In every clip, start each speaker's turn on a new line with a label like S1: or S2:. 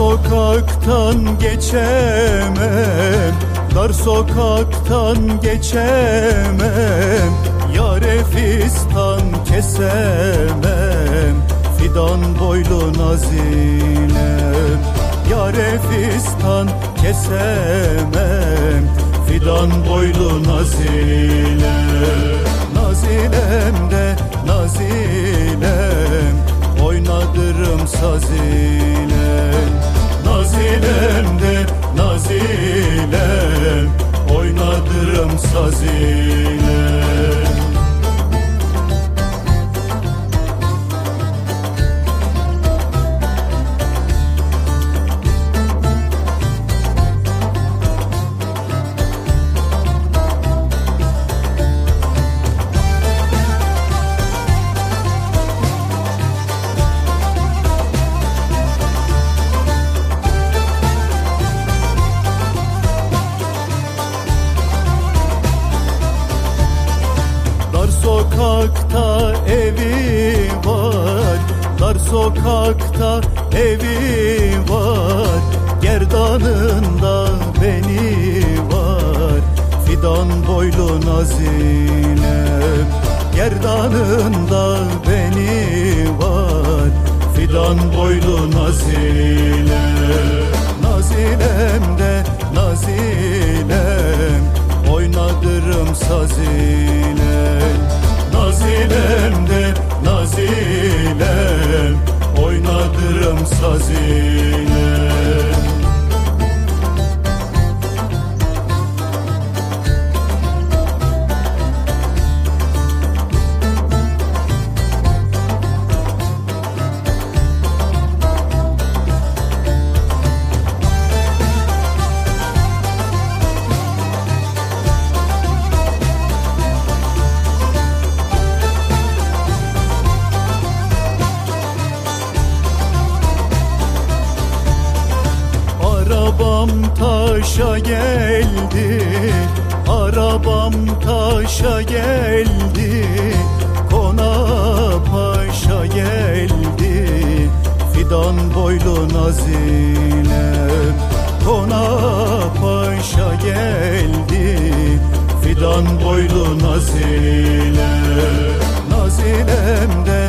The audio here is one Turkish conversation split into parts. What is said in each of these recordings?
S1: Sokaktan geçemem. Dar sokaktan geçemem. Yare fistan kesemem. Fidan boylu nazinem Yare fistan kesemem. Fidan boylu nazilem Oynadırım sokakta evi var. Dar sokakta evi var. Gerdanında beni var. Fidan boylu nazinem Gerdanında beni var. Fidan boylu nazilem Nazilem de nazilem Oynadırım saz Arabam taşa geldi Arabam taşa geldi Kona paşa geldi. Fidan boylu nazinem Kona paşa geldi. Fidan boylu nazilem Nazilem de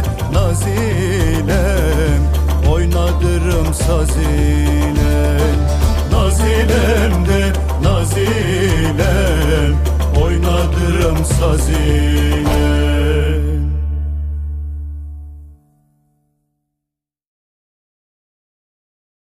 S1: sazı